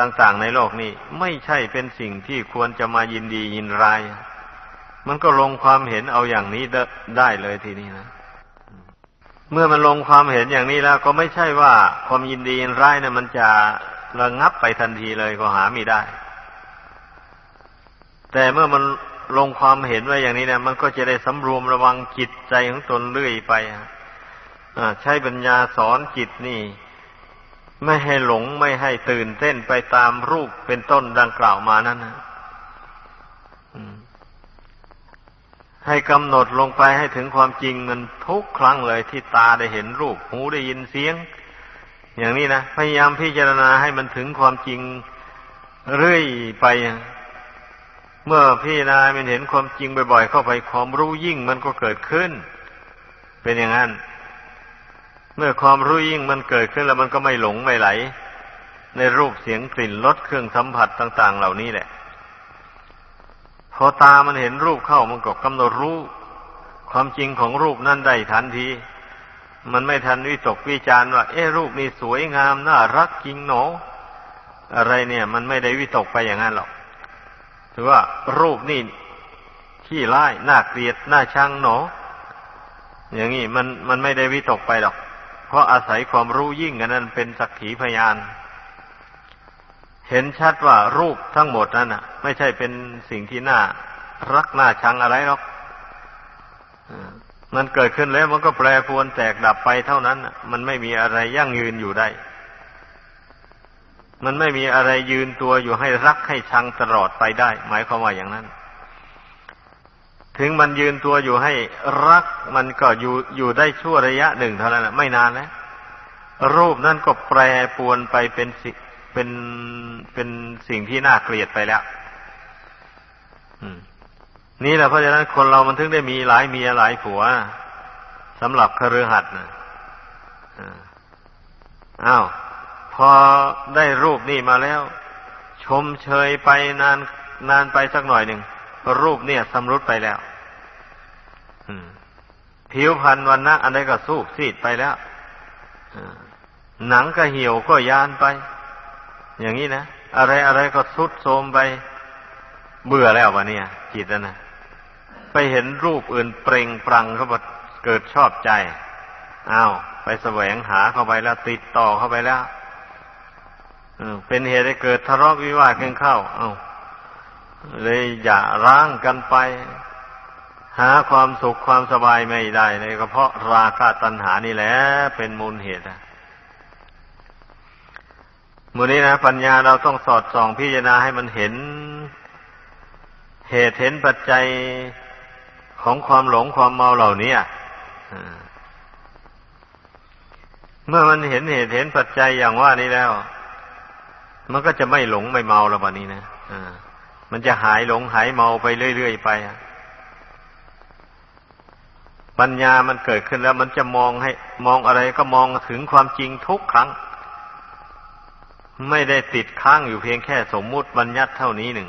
[SPEAKER 1] ต่างๆในโลกนี้ไม่ใช่เป็นสิ่งที่ควรจะมายินดียินร้าย มันก็ลงความเห็นเอาอย่างนี้ได้เลยทีนี้นะ เมื่อมันลงความเห็นอย่างนี้แล้ว ก็ไม่ใช่ว่าความยินดียินร้ายเนะี่ยมันจะระงับไปทันทีเลยก็หาไม่ได้ แต่เมื่อมันลงความเห็นไว้อย่างนี้เนี่ยมันก็จะได้สำรวมระวังจิตใจของตนเรื่อยไปใช้ปัญญาสอนจิตนี่ ไม่ให้หลงไม่ให้ตื่นเต้นไปตามรูปเป็นต้นดังกล่าวมานั่นนะให้กำหนดลงไปให้ถึงความจริงมันทุกครั้งเลยที่ตาได้เห็นรูป หูได้ยินเสียง อย่างนี้นะพยายามพิจารณาให้มันถึงความจริงเรื่อยไป เมื่อพี่นายมันเห็นความจริงบ่อยๆเข้าไปความรู้ยิ่งมันก็เกิดขึ้น เป็นอย่างนั้น เมื่อความรู้ยิ่งมันเกิดขึ้นแล้วมันก็ไม่หลงไม่ไหล ในรูปเสียงกลิ่นรสเครื่องสัมผัสต่าง ๆ เหล่านี้แหละ พอตามันเห็นรูปเข้ามันก็กำหนดรู้ ความจริงของรูปนั่นได้ทันที มันไม่ทันวิตกวิจารว่า เอ๊รูปนี้สวยงามน่ารักจริงหนอ อะไรเนี่ย มันไม่ได้วิตกไปอย่างนั้นหรอกถือว่ารูปนี่ขี้ร้ายน่าเกลียดน่าชังหนอ อย่างนี้มันมันไม่ได้วิตกไปหรอก เพราะอาศัยความรู้ยิ่งกันนั้นเป็นสักขีพยาน เห็นชัดว่ารูปทั้งหมดนั้นอะ ไม่ใช่เป็นสิ่งที่น่ารักน่าชังอะไรหรอกมันเกิดขึ้นแล้วมันก็แปรปรวนแตกดับไปเท่านั้น มันไม่มีอะไรยั่งยืนอยู่ได้ มันไม่มีอะไรยืนตัวอยู่ให้รักให้ชังตลอดไปได้ หมายความว่าอย่างนั้น ถึงมันยืนตัวอยู่ให้รักมันก็อยู่อยู่ได้ชั่วระยะหนึ่งเท่านั้นไม่นานแล้วรูปนั่นก็แปรปวนไปเป็นสิเป็นเป็นสิ่งที่น่าเกลียดไปแล้วนี่แหละเพราะฉะนั้นคนเรามันถึงได้มีหลายเมียหลายผัวสำหรับคฤหัสถ์นะอ้าวพอได้รูปนี่มาแล้ว ชมเชยไปนานนานไปสักหน่อยหนึ่งรูปเนี่ยสำรุดไปแล้ว ผิวพรรณวันนะอันใดก็สูบซีดไปแล้วหนังก็เหี่ยวก็ยานไป อย่างนี้นะอะไรอะไรก็ทุดโทมไป เบื่อแล้ววะเนี่ยจิตนะไปเห็นรูปอื่นเปล่งปรังเขาบอกเกิดชอบใจอ้าวไปแสวงหาเข้าไปแล้ว ติดต่อเข้าไปแล้วเป็นเหตุให้เกิดทะเลาะวิวาทกันเข้า เอาเลยอย่าร้างกันไป หาความสุขความสบายไม่ได้เลยก็เพราะราคะตัณหานี่แหละเป็นมูลเหตุมูนี้นะปัญญาเราต้องสอดส่องพิจารณาให้มันเห็น เหตุเห็นปัจจัยของความหลงความเมาเหล่านี้เมื่อมันเห็นเหตุเห็นปัจจัยอย่างว่านี้แล้ว มันก็จะไม่หลงไม่เมาแล้ววันนี้นะมันจะหายหลงหายเมาไปเรื่อยๆไป ปัญญามันเกิดขึ้นแล้วมันจะมองให้ มองอะไรก็มองถึงความจริงทุกครั้ง ไม่ได้ติดค้างอยู่เพียงแค่สมมุติบัญญัติเท่านี้หนึ่ง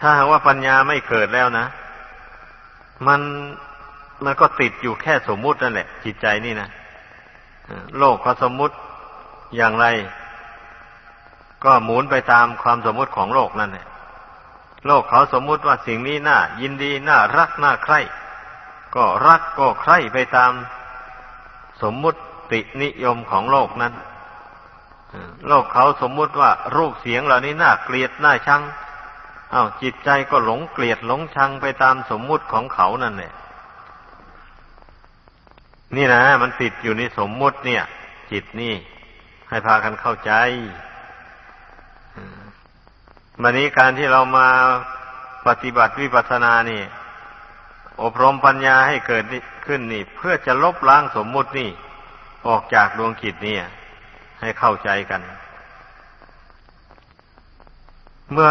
[SPEAKER 1] ถ้าหากว่าปัญญาไม่เกิดแล้วนะ มันมันก็ติดอยู่แค่สมมุตินั่นแหละ จิตใจนี่นะโลกเขาสมมุติอย่างไร ก็หมุนไปตามความสมมุติของโลกนั่นแหละโลกเขาสมมุติว่าสิ่งนี้น่ายินดีน่ารักน่าใคร่ ก็รักก็ใคร่ไปตามสมมุตินิยมของโลกนั้นโลกเขาสมมุติว่ารูปเสียงเหล่านี้น่าเกลียดน่าชังอา้าวจิตใจก็หลงเกลียดหลงชังไปตามสมมุติของเขานั่นแหละนี่นะมันติดอยู่ในสมมุติเนี่ย จิตนี่ ให้พากันเข้าใจวันนี้การที่เรามาปฏิบัติวิปัสสนานี่ อบรมปัญญาให้เกิดขึ้นนี่ เพื่อจะลบล้างสมมุตินี่ ออกจากดวงจิตนี่ให้เข้าใจกัน เมื่อ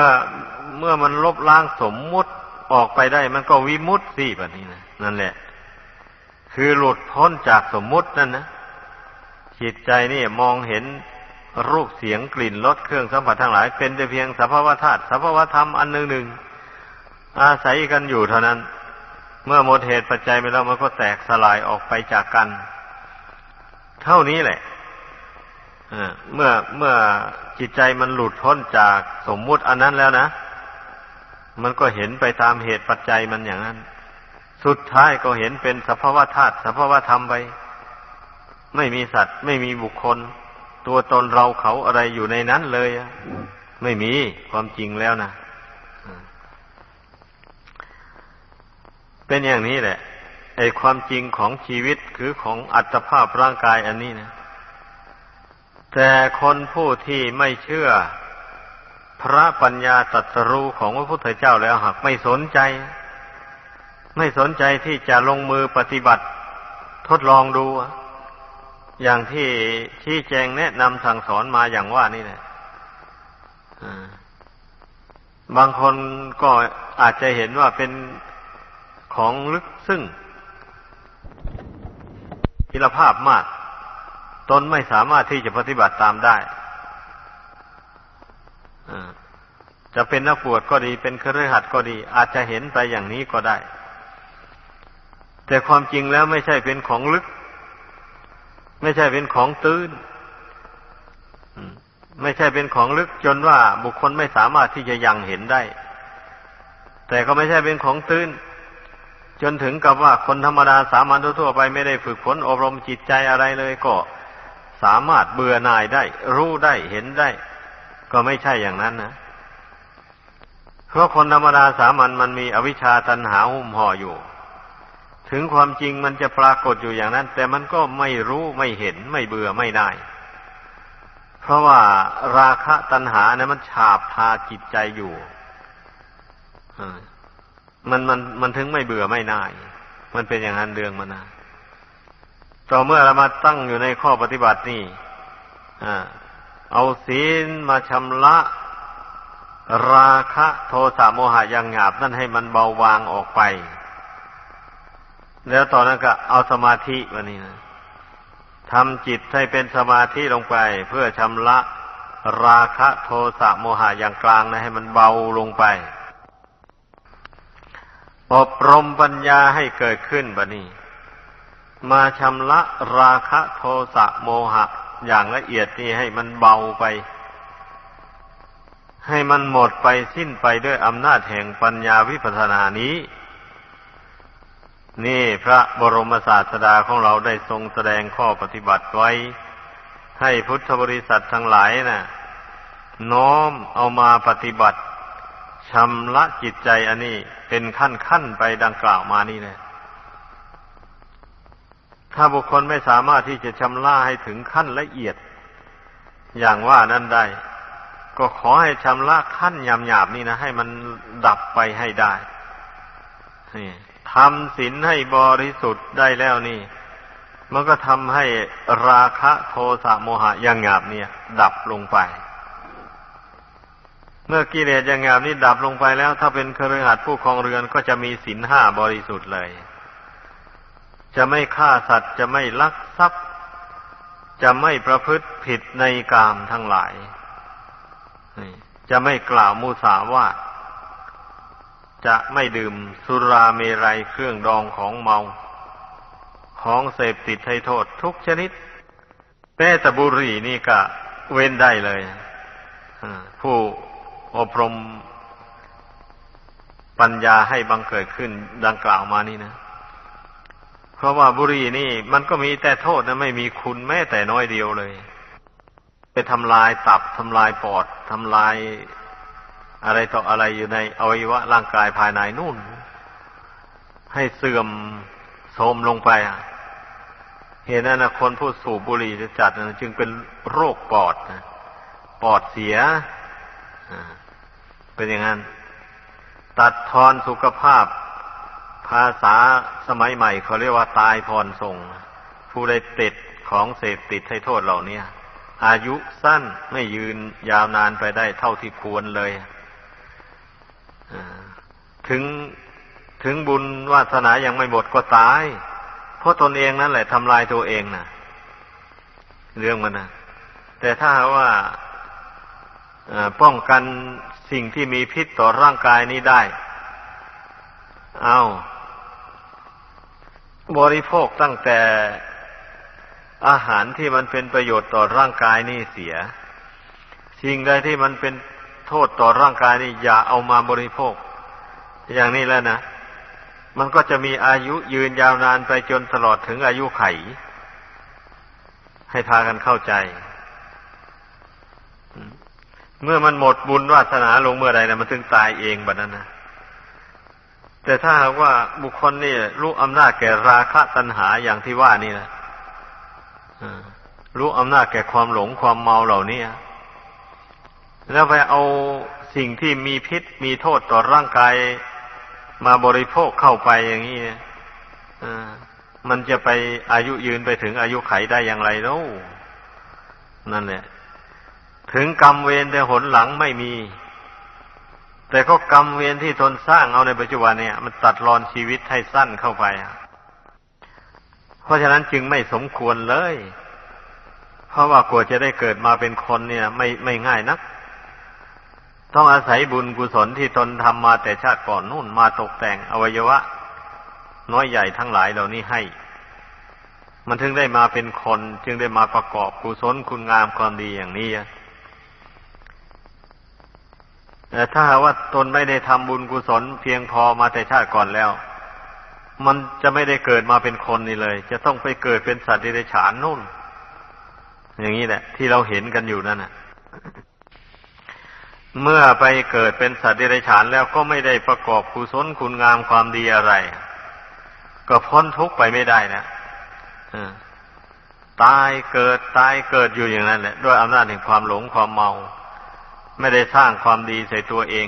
[SPEAKER 1] เมื่อมันลบล้างสมมุติออกไปได้ มันก็วิมุตสิแบบนี้นะนั่นแหละ คือหลุดพ้นจากสมมุตินั่นนะจิตใจนี่มองเห็นรูปเสียงกลิ่นรสเครื่องสัมผัสทั้งหลาย เป็นแต่เพียงสภาวธาตุสภาวธรรมอันหนึ่งหนึ่งอาศัยกันอยู่เท่านั้น เมื่อหมดเหตุปัจจัยไปแล้วมันก็แตกสลายออกไปจากกัน เท่านี้แหละเมื่อเมื่อจิตใจมันหลุดพ้นจากสมมุติอันนั้นแล้วนะ มันก็เห็นไปตามเหตุปัจจัยมันอย่างนั้น สุดท้ายก็เห็นเป็นสภาวธาตุสภาวธรรมไป ไม่มีสัตว์ ไม่มีบุคคล ตัวตนเราเขาอะไรอยู่ในนั้นเลย ไม่มีความจริงแล้วนะ เป็นอย่างนี้แหละไอความจริงของชีวิตคือของอัตภาพร่างกายอันนี้นะ แต่คนผู้ที่ไม่เชื่อพระปัญญาตรัสรู้ของพระพุทธเจ้าแล้วหากไม่สนใจ ไม่สนใจที่จะลงมือปฏิบัติ ทดลองดู อย่างที่ชี้แจงแนะนำสั่งสอนมาอย่างว่านี่แหละบางคนก็อาจจะเห็นว่าเป็น ของลึกซึ่งพิรภาพมาก ตนไม่สามารถที่จะปฏิบัติตามได้จะเป็นนักบวชก็ดี เป็นเครือขัดก็ดี อาจจะเห็นไปอย่างนี้ก็ได้ แต่ความจริงแล้วไม่ใช่เป็นของลึก ไม่ใช่เป็นของตื้นไม่ใช่เป็นของลึกจนว่าบุคคลไม่สามารถที่จะยังเห็นได้ แต่ก็ไม่ใช่เป็นของตื้น จนถึงกับว่าคนธรรมดาสามัญทั่วไปไม่ได้ฝึกฝนอบรมจิตใจอะไรเลยก็สามารถเบื่อหน่ายได้ รู้ได้เห็นได้ ก็ไม่ใช่อย่างนั้นนะเพราะคนธรรมดาสามัญมันมีอวิชชาตันหาหุ้มห่ออยู่ ถึงความจริงมันจะปรากฏอยู่อย่างนั้น แต่มันก็ไม่รู้ไม่เห็นไม่เบื่อไม่ได้ เพราะว่าราคะตัณหาเนี่ยมันฉาบทาจิตใจอยู่ มันมันมันถึงไม่เบื่อไม่น่าย มันเป็นอย่างนั้นเรื่องมันนะต่อเมื่อเรามาตั้งอยู่ในข้อปฏิบัตินี่เอาศีลมาชำระ ราคะโทสะโมหะยังหยาบนั่นให้มันเบาบางออกไป แล้วต่อนนั้นก็เอาสมาธิวันนี้นะทำจิตให้เป็นสมาธิลงไป เพื่อชำระ ราคะโทสะโมหะอย่างกลางนะให้มันเบาลงไป อบรมปัญญาให้เกิดขึ้นบะนี้ มาชำระราคะโทสะโมหะ อย่างละเอียดนี่ให้มันเบาไป ให้มันหมดไปสิ้นไปด้วยอำนาจแห่งปัญญาวิปัสสนานี้ นี่พระบรมศาสดาของเราได้ทรงแสดงข้อปฏิบัติไว้ ให้พุทธบริษัททั้งหลายนะ่ะ น้อมเอามาปฏิบัติ ชำระจิตใจอันนี้เป็นขั้นขั้นไปดังกล่าวมานี่นะถ้าบุคคลไม่สามารถที่จะชำระให้ถึงขั้นละเอียด อย่างว่านั้นได้ ก็ขอให้ชำระขั้นหยาบๆนี่นะ ให้มันดับไปให้ได้ทำศีลให้บริสุทธิ์ได้แล้วนี่ มันก็ทำให้ราคะโทสะโมหะอย่างหยาบเนี่ย ดับลงไป เมื่อกิเลสอย่างหยาบนี้ดับลงไปแล้ว ถ้าเป็นเครือขัดผู้ครองเรือนก็จะมีศีลห้าบริสุทธิ์เลย จะไม่ฆ่าสัตว์จะไม่ลักทรัพย์ จะไม่ประพฤติผิดในกามทั้งหลาย จะไม่กล่าวมุสาวาทจะไม่ดื่มสุราเมรัยเครื่องดองของเมา ของเสพติดให้โทษทุกชนิดแม้แต่บุหรี่นี่ก็เว้นได้เลยผู้ อบรมปัญญาให้บังเกิดขึ้นดังกล่าวมานี่นะ เพราะว่าบุรีนี่ มันก็มีแต่โทษนะไม่มีคุณแม้แต่น้อยเดียวเลย ไปทำลายตับทำลายปอดทำลายอะไรต่ออะไรอยู่ในอวัยวะร่างกายภายในนู่น ให้เสื่อมโทรมลงไปอะเห็นนั้นนะคนผู้สูบบุหรี่จะจัดนะจึงเป็นโรคปอดนะปอดเสีย เป็นอย่างนั้น ตัดทอนสุขภาพ ภาษาสมัยใหม่เขาเรียกว่าตายพรส่ง ผู้ได้ติดของเสพติดให้โทษเหล่านี้อายุสั้นไม่ยืนยาวนานไปได้เท่าที่ควรเลยถึงถึงบุญวาสนายังไม่หมดก็ตาย เพราะตนเองนั่นแหละทำลายตัวเองนะเรื่องมันนะแต่ถ้าว่าป้องกัน สิ่งที่มีพิษต่อร่างกายนี้ได้ เอาบริโภคตั้งแต่อาหารที่มันเป็นประโยชน์ต่อร่างกายนี่เสีย สิ่งใดที่มันเป็นโทษต่อร่างกายนี่อย่าเอามาบริโภค อย่างนี้แล้วนะ มันก็จะมีอายุยืนยาวนานไปจนตลอดถึงอายุไข ให้พากันเข้าใจ เมื่อมันหมดบุญวาสนาลงเมื่อใดนะมันถึงตายเองแบบนั้นนะแต่ถ้าว่าบุคคลนี่รู้อำนาจแก่ราคะตัณหาอย่างที่ว่านี่นะรู้อำนาจแก่ความหลงความเมาเหล่านี้แล้วไปเอาสิ่งที่มีพิษมีโทษต่อร่างกายมาบริโภคเข้าไปอย่างนี้มันจะไปอายุยืนไปถึงอายุไขได้อย่างไรแล้วนั่นแหละ ถึงกรรมเวรแต่หนหลังไม่มี แต่ก็กรรมเวรที่ทนสร้างเอาในปัจจุบันเนี่ย มันตัดรอนชีวิตให้สั้นเข้าไป เพราะฉะนั้นจึงไม่สมควรเลย เพราะว่ากว่าจะได้เกิดมาเป็นคนเนี่ย ไม่ไม่ง่ายนัก ต้องอาศัยบุญกุศลที่ตนทำมาแต่ชาติก่อนนู่นมาตกแต่งอวัยวะ น้อยใหญ่ทั้งหลายเหล่านี้ให้มันถึงได้มาเป็นคน จึงได้มาประกอบกุศลคุณงามความดีอย่างนี้ แต่ถ้าว่าตนไม่ได้ทำบุญกุศลเพียงพอมาแต่ชาติก่อนแล้ว มันจะไม่ได้เกิดมาเป็นคนนี่เลย จะต้องไปเกิดเป็นสัตว์ในฉานนู่น อย่างนี้แหละ ที่เราเห็นกันอยู่นั่นน่ะ เมื่อไปเกิดเป็นสัตว์เดรัจฉานแล้วก็ไม่ได้ประกอบกุศลคุณงามความดีอะไร ก็พ้นทุกข์ไปไม่ได้นะตายเกิดตายเกิดอยู่อย่างนั้นแหละ ด้วยอำนาจแห่งความหลงความเมา ไม่ได้สร้างความดีใส่ตัวเอง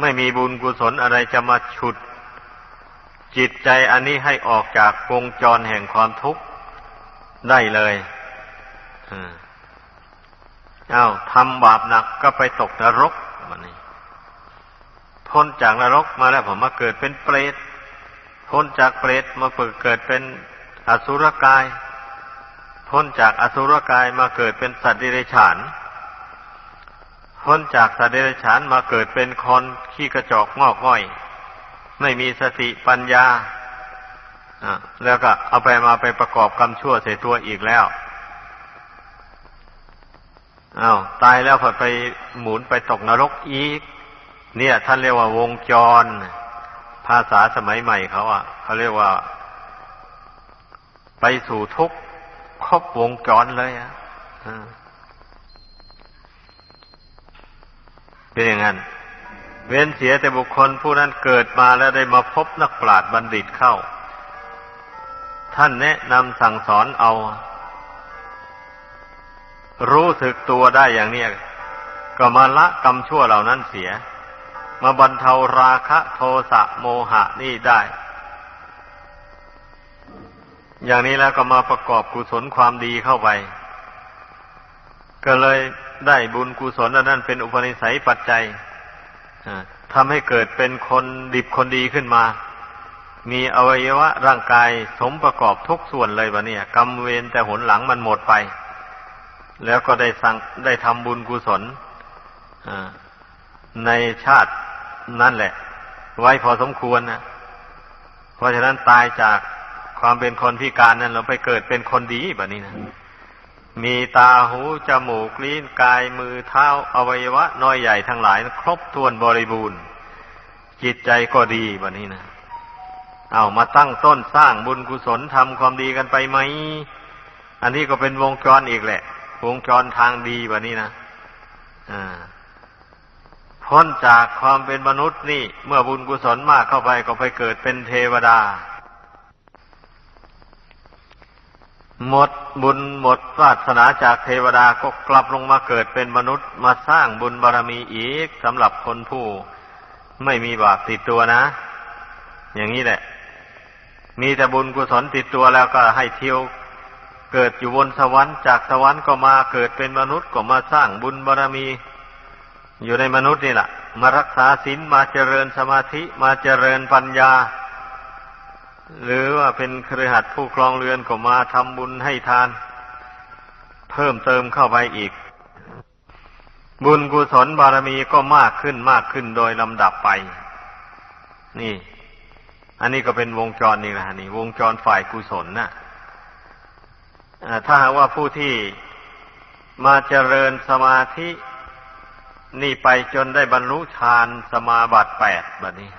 [SPEAKER 1] ไม่มีบุญกุศลอะไรจะมาฉุด จิตใจอันนี้ให้ออกจากวงจรแห่งความทุกข์ได้เลยอา้าวทำบาปหนักก็ไปตกนรกมันนี่พ้นจากนรกมาแล้วผมมาเกิดเป็นเปรตพ้นจากเปรตมาเกิดเป็นอสุรกาย พ้นจากอสุรกายมาเกิดเป็นสัตว์ดิเรกชัน พ้นจากสเดรฉานมาเกิดเป็นคนขี้กระจอกงอกง่อย ไม่มีสติปัญญาแล้วก็เอาไปมาไปประกอบกรรมชั่วใส่ตัวอีกแล้วอา้าวตายแล้วพอไปหมุนไปตกนรกอีก เนี่ยท่านเรียกว่าวงจร ภาษาสมัยใหม่เขาอะเขาเรียกว่า ไปสู่ทุกข์ครบวงจรเลยอะ เป็นอย่างนั้น เว้นเสียแต่บุคคลผู้นั้นเกิดมาแล้วได้มาพบนักปราชญ์บัณฑิตเข้า ท่านแนะนำสั่งสอนเอา รู้สึกตัวได้อย่างเนี้ยก็มาละกรรมชั่วเหล่านั้นเสีย มาบรรเทาราคะโทสะโมหะนี่ได้ อย่างนี้แล้วก็มาประกอบกุศลความดีเข้าไป ก็เลยได้บุญกุศลนั้นเป็นอุปนิสัยปัจจัยทำให้เกิดเป็นคนดิบคนดีขึ้นมา มีอวัยวะร่างกายสมประกอบทุกส่วนเลยวะเนี่ยกรรมเวรแต่หนหลังมันหมดไป แล้วก็ได้สั่งได้ทำบุญกุศลในชาตินั่นแหละ ไว้พอสมควรนะเพราะฉะนั้นตายจากความเป็นคนพิการนั้นเราไปเกิดเป็นคนดีแบบนี้นะ มีตาหู จมูก ลิ้น กาย มือ เท้า อวัยวะ น้อยใหญ่ทั้งหลาย ครบถ้วนบริบูรณ์ จิตใจก็ดีแบบนี้นะ เอามาตั้งต้นสร้างบุญกุศลทำความดีกันไปไหม อันนี้ก็เป็นวงจรอีกแหละ วงจรทางดีแบบนี้นะอ่าพ้นจากความเป็นมนุษย์นี่ เมื่อบุญกุศลมากเข้าไปก็ไปเกิดเป็นเทวดา หมดบุญหมดวาสนาจากเทวดาก็กลับลงมาเกิดเป็นมนุษย์มาสร้างบุญบารรมีอีกสำหรับคนผู้ไม่มีบาปติดตัวนะ อย่างนี้แหละ มีแต่บุญกุศลติดตัวแล้วก็ให้เที่ยวเกิดอยู่บนสวรรค์จากสวรรค์ก็มาเกิดเป็นมนุษย์ก็มาสร้างบุญบารรมี อยู่ในมนุษย์นี่แหละมารักษาศีลมาเจริญสมาธิมาเจริญปัญญา หรือว่าเป็นครือขัดผู้ครองเรือนก็มาทำบุญให้ทาน เพิ่มเติมเข้าไปอีก บุญกุศลบารมีก็มากขึ้นมากขึ้นโดยลำดับไป นี่ อันนี้ก็เป็นวงจรนี่แหละนี่ วงจรฝ่ายกุศลนะ่ะถ้าหากว่าผู้ที่มาเจริญสมาธินี่ไปจนได้บรรลุฌานสมาบัติแปดแบบนี้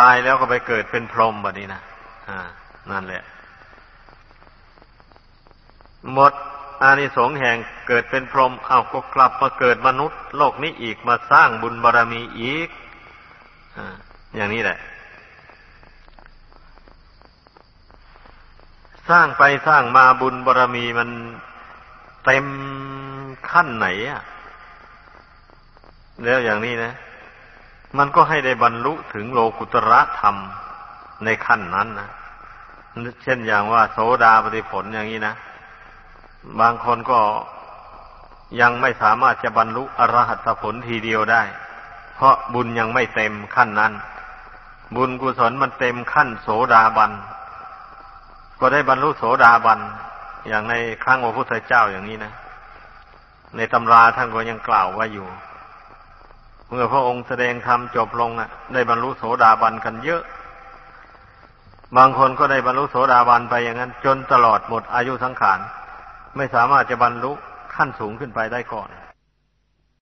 [SPEAKER 1] ตายแล้วก็ไปเกิดเป็นพรหมแบบนี้นะนั่นแหละ หมดอานิสงส์แห่งเกิดเป็นพรหมเอาก็กลับมาเกิดมนุษย์ โลกนี้อีกมาสร้างบุญบารรมีอีกออย่างนี้แหละ สร้างไปสร้างมาบุญบารรมีมันเต็มขั้นไหนอะแล้วอย่างนี้นะ มันก็ให้ได้บรรลุถึงโลกุตระธรรมในขั้นนั้นนะเช่นอย่างว่า โสดาปฏิผลอย่างนี้นะ บางคนก็ยังไม่สามารถจะบรรลุอรหัตผลทีเดียวได้ เพราะบุญยังไม่เต็มขั้นนั้น บุญกุศลมันเต็มขั้นโสดาบัน ก็ได้บรรลุโสดาบัน อย่างในครั้งพระพุทธเจ้าอย่างนี้นะ ในตำราท่านก็ยังกล่าวว่าอยู่ เมื่อพระองค์แสดงธรรมจบลงอะ ได้บรรลุโสดาบันกันเยอะ บางคนก็ได้บรรลุโสดาบันไปอย่างนั้น จนตลอดหมดอายุสังขาร ไม่สามารถจะบรรลุขั้นสูงขึ้นไปได้ก่อน